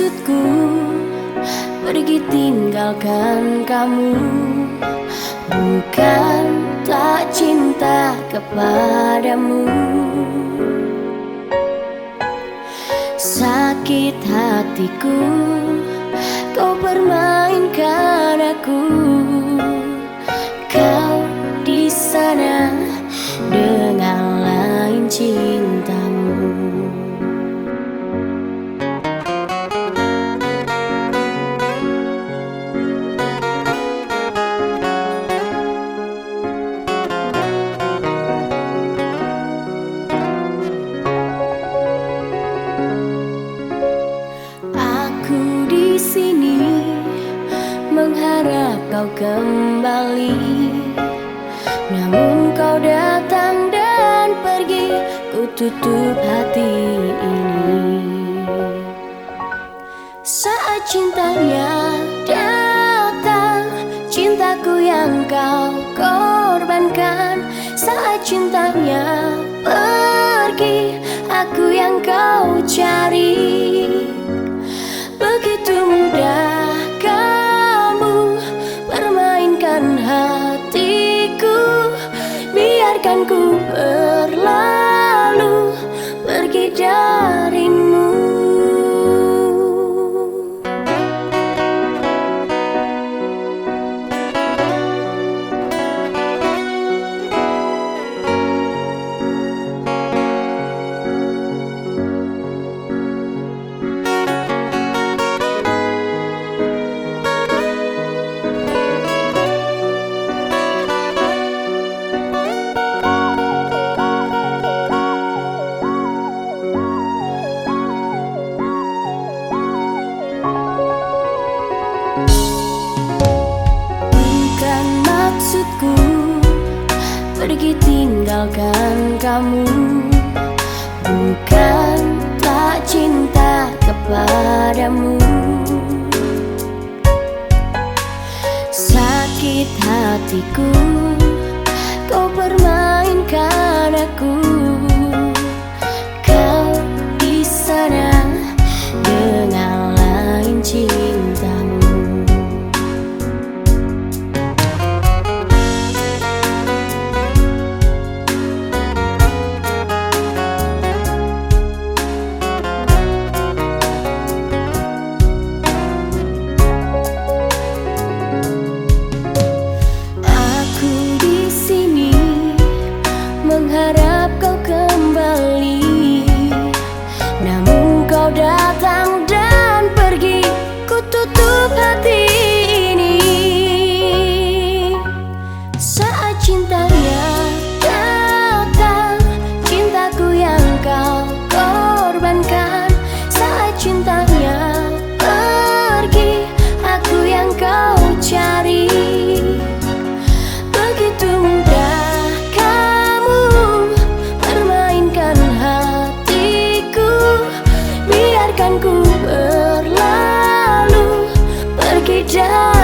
maksudku? Pergi tinggalkan kamu. Bukan tak cinta kepadamu. Sakit hatiku Kau permainkan aku. Kau di sana dengan lain cinta. Kau kembali. Namun kau datang dan pergi Ku tutup hati ini. Saat cintanya datang Cintaku yang kau korbankan. Saat cintanya pergi Aku yang kau cari. Begitu mudah tinggalkan kamu. Bukan tak cinta kepadamu. Sakit hatiku Kau permainkan aku. Kau di sana akan ku berlalu pergi jauh.